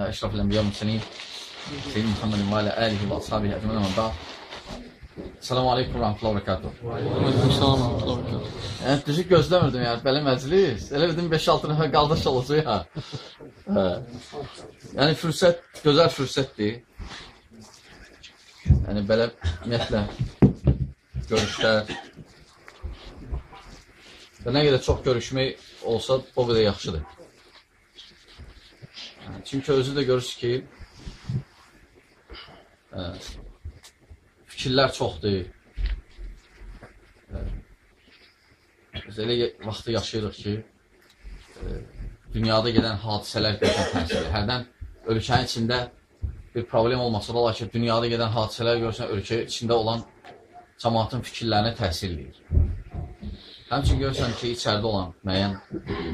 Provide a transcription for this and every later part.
أشرف الأنبياء والمرسلين سيدنا محمد وعلى آله وأصحابه أجمعين من بعد Selamun Aleyküm və Rəhmətullah və Bərəkatuhu. Aleykümselam və Rəhmətullah və Bərəkatuhu. Yəni, düzü gözləmirdim, yəni, belə məclis. Elə bildim 5-6 nəfər qardaş olacaq ya. Hə. Yəni, fürsət, gözəl fürsətdir. Yəni, belə, ümumiyyətlə, görüşlər. Və nə qədər çox görüşmək olsa, o qədər yaxşıdır. Çünki özü də görürsünüz ki, ə, fikirlər çoxdur. Biz elə vaxtda yaşayırıq ki, e, dünyada gedən hadisələr görsən təsir Hərdən ölkənin içində bir problem olmasa da, lakin dünyada gedən hadisələr görsən ölkə içində olan cəmaatın fikirlərinə təsir edir. Həmçin görsən ki, içəridə olan müəyyən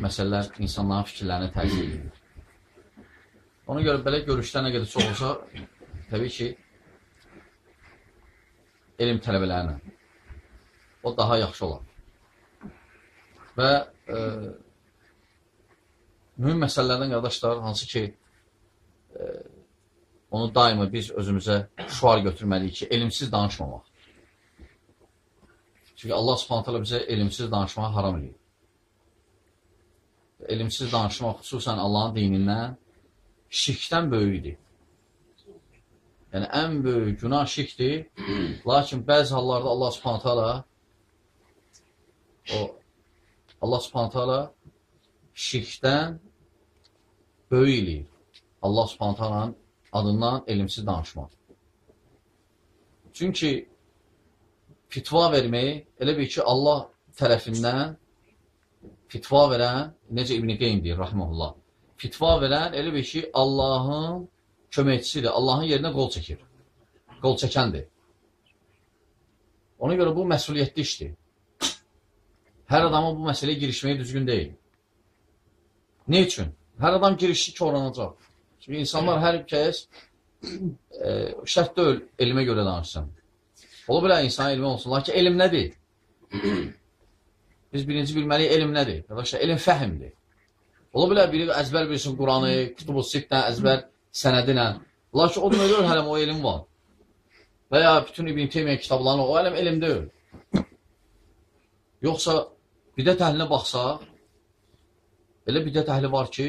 məsələlər insanların fikirlərinə təsir edir. Ona görə belə görüşlər nə qədər çox olsa, təbii ki, elm tələbələrinə. O daha yaxşı olar. Və e, mühüm məsələlərdən qardaşlar, hansı ki, e, onu daima biz özümüzə şuar götürməliyik ki, elmsiz danışmamaq. Çünki Allah subhanətələ bizə elmsiz danışmağı haram edir. Elmsiz danışmaq xüsusən Allahın dinindən şirkdən böyükdir. Yəni, ən böyük günah şirkdir. Lakin bəzi hallarda Allah subhanətə alə o Allah subhanətə alə şirkdən böyük eləyir. Allah subhanətə alənin adından elmsiz danışmaq. Çünki fitva vermək elə bir ki, Allah tərəfindən fitva verən, necə İbn-i Qeym deyir, rahməhullah, fitva verən elə bir ki, Allahın köməkçisidir. Allahın yerinə qol çəkir. Qol çəkəndir. Ona görə bu məsuliyyətli işdir. Hər adamın bu məsələyə girişməyi düzgün deyil. Ne üçün? Hər adam girişi korlanacaq. Çünki insanlar hər kəs e, şərt deyil elmə görə danışsın. Ola bilər insan elmi olsun. Lakin elm nədir? Biz birinci bilməliyik elm nədir? Arkadaşlar, elm fəhimdir. Ola bilər biri əzbər bilsin Quranı, kütub-u sitdən əzbər sənədinə. Lakin o demək deyil, hələm o elm var. Və ya bütün İbn Teymiyyə kitablarını, o hələm elm deyil. Yoxsa bidət əhlinə baxsaq, elə bidət əhli var ki,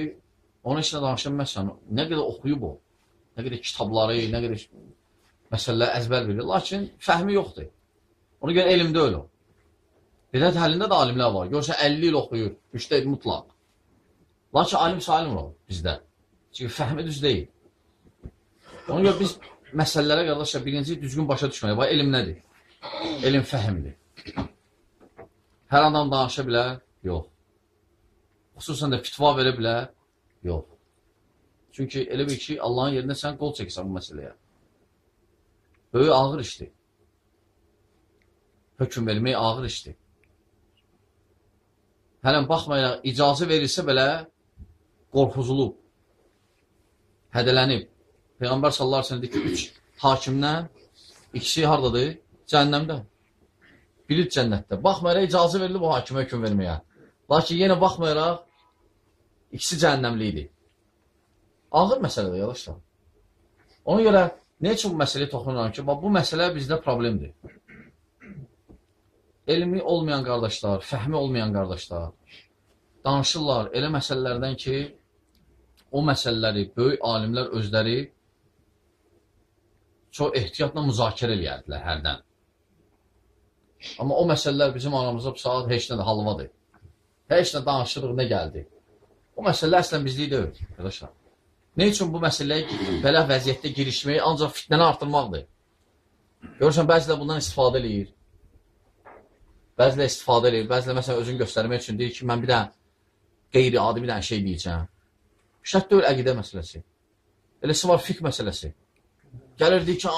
ona heç nə danışılməzsən, nə qədər oxuyub o, nə qədər kitabları, nə qədər məsələlər əzbər bilir, lakin fəhmi yoxdur. Ona görə elm deyil o. Bidət əhlində də alimlər var. Görsə 50 il oxuyur, müştəhid mutlaq. Lakin alim salim var bizdə. Çünki fəhmi düz deyil. Ona görə biz məsələlərə qardaşlar birinci düzgün başa düşməliyik. Bax, elm nədir? Elm fəhmdir. Hər adam danışa bilər? Yox. Xüsusən də fitva verə bilər? Yox. Çünki elə bir ki, Allahın yerində sən qol çəkirsən bu məsələyə. Böyük ağır işdir. Hökum vermək ağır işdir. Hələn baxmayaraq, icazə verilsə belə qorxuzulub, hədələnib. Peyğəmbər sallallahu əleyhi və səlləm deyir ki, üç hakimdən ikisi hardadır? Cəhənnəmdə. Biri cənnətdə. Baxmayaraq icazə verilib o hakimə hökm verməyə. Lakin yenə baxmayaraq ikisi cəhənnəmli idi. Ağır məsələdir yavaşlar. Ona görə nə üçün bu məsələyə toxunuram ki, bax bu məsələ bizdə problemdir. Elmi olmayan qardaşlar, fəhmi olmayan qardaşlar danışırlar elə məsələlərdən ki, o məsələləri böyük alimlər özləri çox ehtiyatla müzakirə eləyərdilər hərdən. Amma o məsələlər bizim aramızda bu saat heç nə də halvadır. Heç nə danışırıq, nə gəldi. O məsələlər əslən bizlik deyil, arkadaşlar. Ne üçün bu məsələyə belə vəziyyətdə girişmək ancaq fitnəni artırmaqdır? Görürsən, bəzilə bundan istifadə eləyir. Bəzilə istifadə eləyir. Bəzilə məsələn özünü göstərmək üçün deyir ki, mən bir dənə qeyri-adi bir dənə şey deyəcəm. Şərt deyil əqidə məsələsi. Eləsi var fiqh məsələsi. Gəlir deyir ki,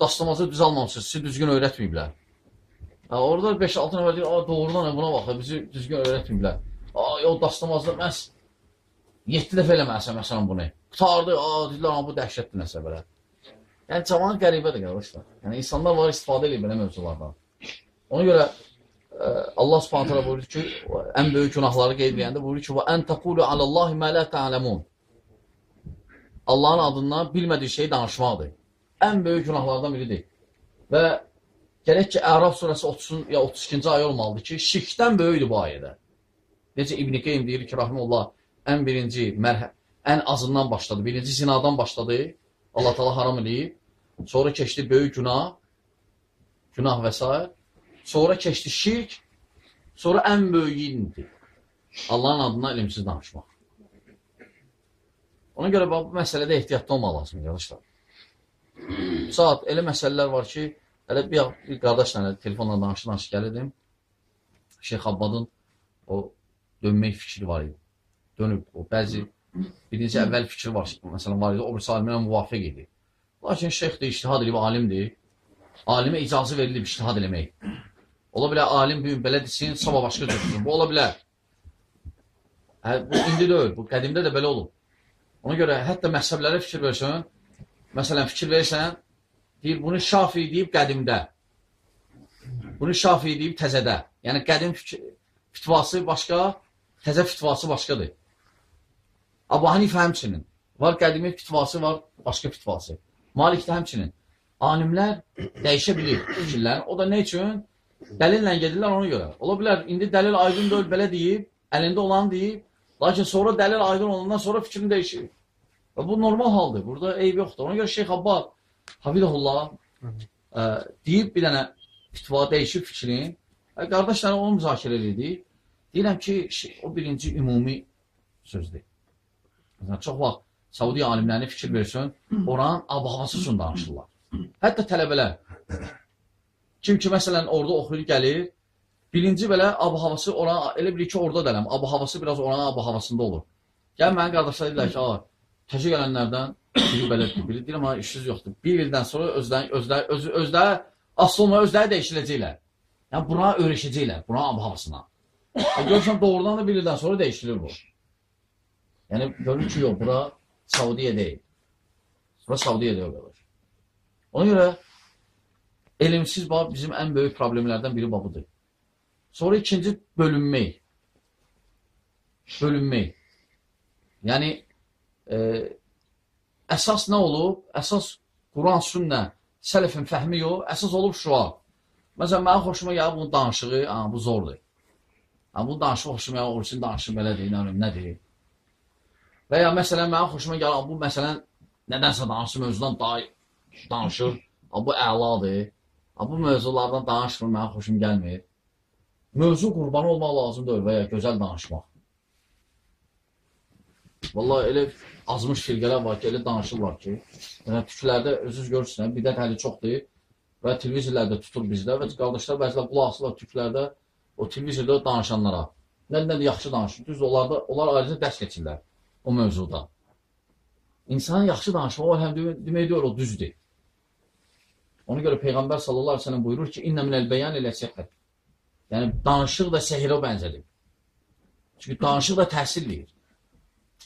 dastamazı düz almamışsınız, sizi düzgün öyrətməyiblər. Ha, orada 5-6 nəfər deyir, doğrudan buna bax, bizi düzgün öyrətməyiblər. O dastamazda məhz 7 dəfə eləməlisən məsələn bunu. Qutardı, deyirlər, bu dəhşətli nəsə belə. Yəni, cavan qəribədir, qardaşlar. Yəni, insanlar var istifadə edir belə mövzulardan. Ona görə Allah Subhanahu taala buyurur ki, ən böyük günahları qeyd edəndə buyurur ki, "Və en taqulu alallahi ma la ta'lemun." Allahın adından bilmədiyi şeyi danışmaqdır. Ən böyük günahlardan biridir. Və gərək ki, Əraf surəsi 30 ya 32-ci ayə olmalıdır ki, şirkdən böyükdür bu ayədə. Necə İbn Qeym deyir ki, rahmetullah, ən birinci mərhə ən azından başladı. Birinci zinadan başladı. Allah Taala haram eləyib. Sonra keçdi böyük günah, günah və s. Sonra keçdi şirk, sonra ən böyüyü indi. Allahın adına elmsiz danışmaq. Ona görə bu məsələdə ehtiyatlı olmaq lazımdır, qardaşlar. Saat elə məsələlər var ki, hələ bir, bir qardaşla telefonla danışır-danışır gəlirdim. Şeyx Abbadın o dönmək fikri var idi. Dönüb o bəzi birinci əvvəl fikir var, məsələn var idi, o birisi alimlə müvafiq idi. Lakin şeyx də iştihad edib alimdir. Alimə icazə verilib iştihad eləmək. Ola bilər alim bu gün belə desin, sabah başqa cür desin. Bu ola bilər. Hə, bu indi deyil, bu qədimdə də belə olub. Ona görə hətta məhzəblərə fikir versən, məsələn fikir versən, deyir bunu şafi deyib qədimdə. Bunu şafi deyib təzədə. Yəni qədim fitvası başqa, təzə fitvası başqadır. Abu Hanifə həmçinin. Var qədimi fitvası, var başqa fitvası. Malik də həmçinin. Alimlər dəyişə bilir fikirlərini. O da nə üçün? Dəlillə gedirlər ona görə. Ola bilər, indi dəlil aydın deyil, belə deyib, əlində olan deyib, lakin sonra dəlil aydın olandan sonra fikrini dəyişir. Və bu normal haldır. Burada eyb yoxdur. Ona görə Şeyx Abbad, Hafidəhullah, ə, deyib bir dənə fitva dəyişib fikrini. Və qardaşlarına onu müzakirə edirdik. Deyirəm ki, şey, o birinci ümumi sözdür. Məsələn, çox vaxt Saudi alimlərini fikir versin, oranın ab-havası üçün danışırlar. Hətta tələbələr. Kim ki, məsələn, orada oxuyur, gəlir, birinci belə ab-havası oranın, elə bilir ki, orada dələm, ab-havası biraz oranın ab-havasında olur. Gəl mənim qardaşlar deyirlər ki, a, təşə gələnlərdən biri belədir, biri deyirəm, ha, işsiz yoxdur. Bir ildən sonra özləri, özləri, öz, özləri, asıl olmaya özləri dəyişiləcəklər. Yəni, buna öyrəşəcəklər, buna ab-havasına. E, görürsən, doğrudan da bir ildən sonra dəyişilir bu. Yəni, görür ki, yox, bura Saudiyə deyil. Bura Saudiyə deyil, qardaş. Ona görə elmsiz bax bizim ən böyük problemlərdən biri budur. Sonra ikinci bölünmək. Bölünmək. Yəni e, əsas nə olub? Əsas Quran, sünnə, sələfin fəhmi yox, əsas olub şuar. Məsələn, mənim xoşuma gəlir bunun danışığı, ha, bu zordur. Ha, bu danışıq xoşuma gəlir, oruçun danışığı belədir, nə bilim, nədir? Və ya məsələn, mənim xoşuma gəlir, bu məsələn, nədənsə danışır, mövzudan daha danışır, ha, bu əladır. Bu mövzulardan danışmır, mənim xoşum gəlmir. Mövzu qurbanı olmaq lazımdır və ya gözəl danışmaq. Vallahi elə azmış firqələr var ki, elə danışırlar ki, yəni tüklərdə özünüz görürsünüz, bidət həli çoxdur və televizorlarda tutur bizdə və qardaşlar bəzilər qulaq asırlar tüklərdə o televizorda danışanlara. Nə nə yaxşı danışır. Düz onlarda onlar ayrıca dərs keçirlər o mövzuda. İnsanın yaxşı danışmağı var, həm demək deyir o düzdür. Ona görə Peyğəmbər sallallahu əleyhi və səlləm buyurur ki, "İnne minel beyan ilə sihhət." Yəni danışıq da sehrə bənzədir. Çünki danışıq da təsir eləyir.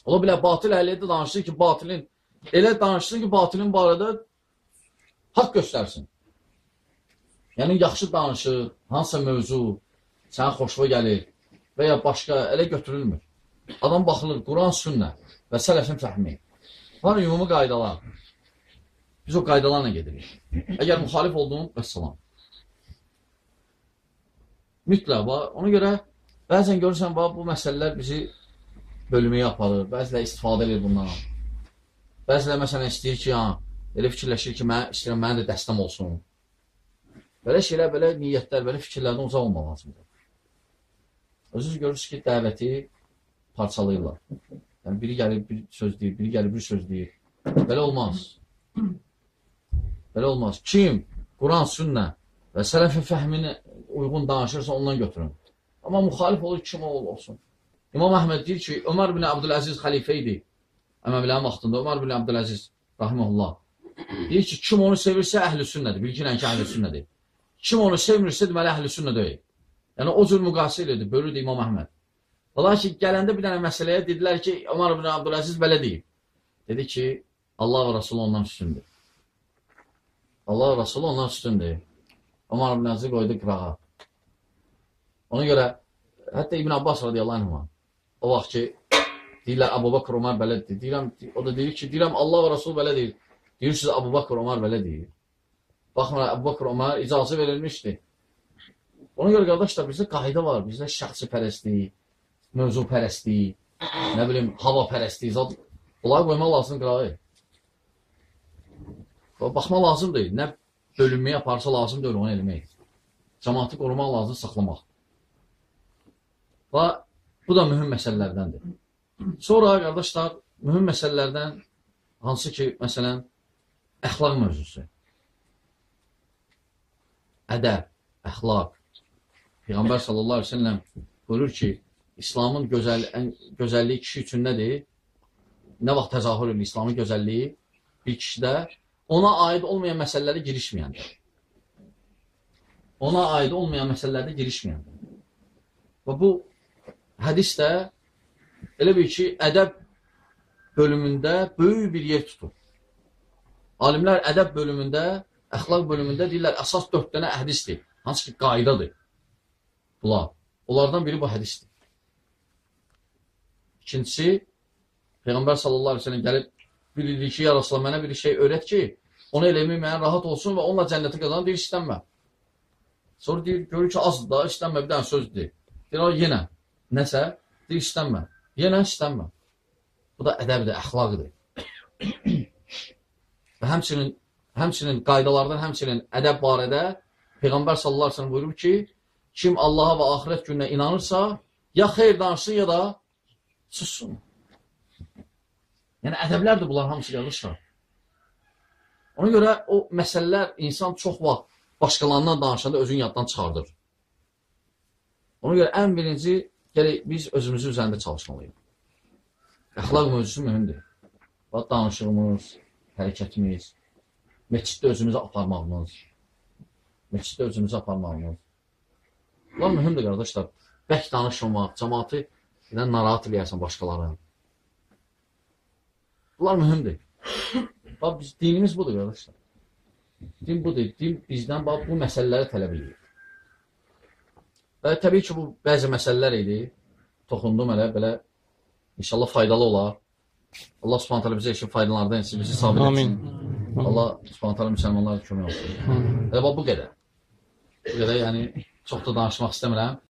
Ola bilər batil əhliyyətdə danışır ki, batilin elə danışsın ki, batilin barədə haqq göstərsin. Yəni yaxşı danışır, hansısa mövzu sənə xoşuna gəlir və ya başqa elə götürülmür. Adam baxılır Quran, sünnə və sələfin fəhmi. Var ümumi qaydalar. Biz o qaydalarla gedirik. Əgər müxalif olduğun, vəssalam. Mütləq var. Ona görə bəzən görürsən, var, bu məsələlər bizi bölməyə aparır. Bəzilər istifadə edir bundan. Bəzilər məsələn istəyir ki, ha, elə fikirləşir ki, mən istəyirəm mənim də dəstəm olsun. Belə şeylər, belə niyyətlər, belə fikirlərdən uzaq olmaq lazımdır. Özünüz görürsünüz ki, dəvəti parçalayırlar. Yəni, biri gəlir bir söz deyir, biri gəlir bir söz deyir. Belə olmaz. Belə olmaz. Kim Quran, sünnə və sələfin fəhminə uyğun danışırsa ondan götürün. Amma müxalif olur, kim olsun. İmam Əhməd deyir ki, Ömər bin Abdüləziz xəlifə idi. Əməvilərin vaxtında Ömər bin Abdüləziz rahimehullah. Deyir ki, kim onu sevirsə əhli sünnədir. Bilginən ki, əhli sünnədir. Kim onu sevmirsə deməli əhli sünnə deyil. Yəni o cür müqayisə edirdi, bölürdü İmam Əhməd. Lakin gələndə bir dənə məsələyə dedilər ki, Ömər bin Abdüləziz belə deyib. Dedi ki, Allah və Rasulü ondan üstündür. Allah Rasulü ondan üstündür. Ömər bin Abdüləziz qoydu qırağa. Ona görə hətta İbn Abbas radiyallahu anh o vaxt ki, Deyirlər Əbu Bakr Ömər belə deyir. Deyirəm, o da deyir ki, deyirəm Allah və Rasul belə deyir. Deyirsiniz Əbu Bakr Ömər belə deyir. Baxın, Əbu Bakr Ömər icazə verilmişdi. Ona görə qardaşlar bizdə qayda var. Bizdə şəxsi pərəstlik, mövzu pərəstlik, nə bilim, hava pərəstlik, zat bunları qoymaq lazım qırağı. Baxma lazımdır. Nə bölünməyə aparsa lazımdır onu eləmək. Cəmaatı qorumaq lazım, saxlamaq. Və bu da mühüm məsələlərdəndir. Sonra qardaşlar, mühüm məsələlərdən hansı ki, məsələn, əxlaq mövzusu. Ədəb, əxlaq. Peyğəmbər sallallahu əleyhi və səlləm buyurur ki, İslamın gözəl ən gözəlliyi kişi üçün nədir? Nə vaxt təzahür edir İslamın gözəlliyi bir kişidə ona aid olmayan məsələlərə girişməyəndir. Ona aid olmayan məsələlərdə girişməyəndir. Və bu hədis də elə bir ki, ədəb bölümündə böyük bir yer tutur. Alimlər ədəb bölümündə, əxlaq bölümündə deyirlər, əsas dörd dənə hədisdir. Hansı ki, qaydadır. Bunlar. Onlardan biri bu hədisdir. İkincisi, Peyğəmbər sallallahu aleyhi ve sellem gəlib bir dedi ki, ya Rasulallah, mənə bir şey öyrət ki, onu eləmək mənə rahat olsun və onunla cənnəti qazanan deyir, istənmə. Sonra deyir, görür ki, azdır da, istənmə, bir dənə söz deyir. Deyir, o, yenə, nəsə, deyir, istənmə. Yenə istənmə. Bu da ədəbdir, əxlaqdır. və həmçinin, həmçinin qaydalardan, həmçinin ədəb barədə Peyğəmbər sallallahu aleyhi ve sellem buyurur ki, kim Allaha və axirət gününə inanırsa, ya xeyr danışsın, ya da sussun. Yəni, ədəblərdir bunlar hamısı qardaşlar. Ona görə o məsələlər insan çox vaxt başqalarından danışanda özünü yaddan çıxardır. Ona görə ən birinci gələk biz özümüzün üzərində çalışmalıyıq. Əxlaq mövzusu mühümdür. Bax, danışığımız, hərəkətimiz, meçiddə özümüzü aparmağımız, meçiddə özümüzü aparmağımız. Bunlar mühümdür, qardaşlar. Bək danışmamaq, cəmatı narahat eləyərsən başqalarını. Bunlar mühümdür. Bax, biz, dinimiz budur, qardaşlar. Din budur. Din bizdən bax, bu məsələləri tələb edir. Və təbii ki, bu bəzi məsələlər idi. Toxundum elə, belə inşallah faydalı olar. Allah subhanət hələ bizə işin faydalardan etsin, bizi sabit Amin. etsin. Allah subhanət hələ müsəlmanlara kömək olsun. Amin. Elə bax, bu qədər. Bu qədər, yəni, çox da danışmaq istəmirəm.